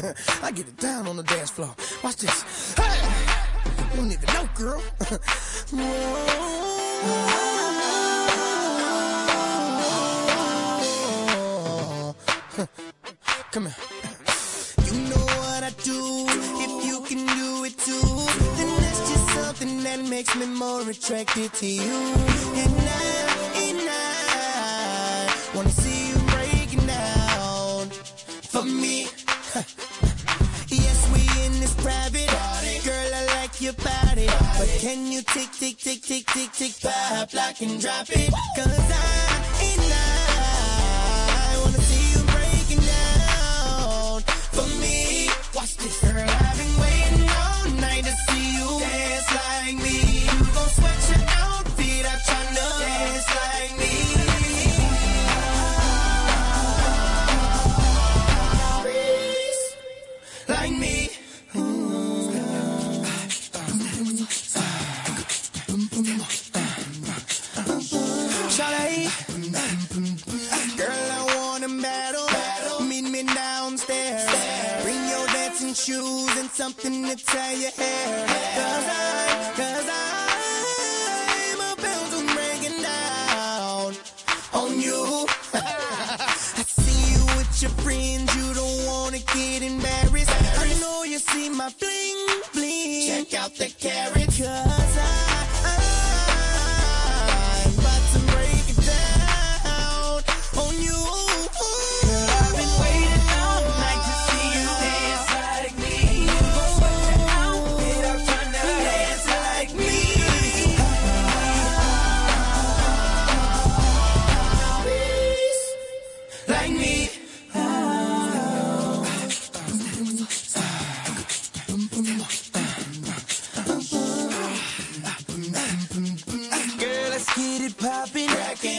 I get it down on the dance floor. Watch this. Hey! You don't even know, girl. Come here. You know what I do. If you can do it too, then that's just something that makes me more attracted to you. And I, your body. But can you tick, tick, tick, tick, tick, tick, pop, lock and drop it? Cause I, and I wanna see you breaking down for me. Watch this. Girl, I've been waiting all night to see you dance like me. You gon' sweat your trying to dance like me. Like me. Me downstairs. Bring your dancing shoes and something to tie your hair. Cause I, cause I'm about to breaking down on you. I see you with your friends, you don't wanna get embarrassed. I know you see my bling bling. Check out the carat, Girl, let's get it poppin'.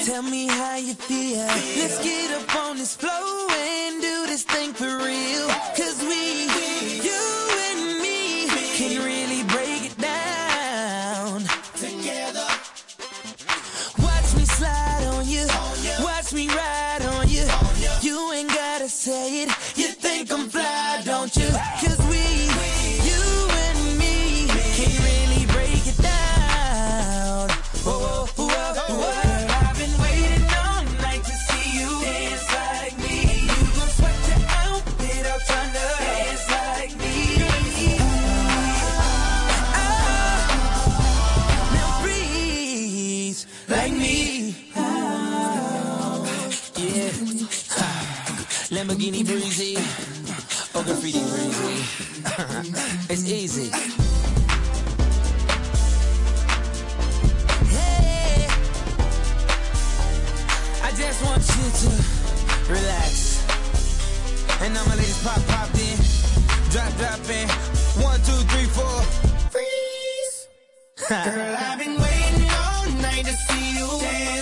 Tell me how you feel. Let's get up on this floor and do this thing for real. Cause we, you and me, can really break it down. Together. Watch me slide on you. Watch me ride on you. You ain't gotta say it. You think I'm fly, Lamborghini breezy. Oh, graffiti breezy. it's easy. Hey. I just want you to relax. And now my ladies pop, popped in. Drop, drop in. One, two, three, four. Freeze. Girl, I've been waiting all night to see you dance.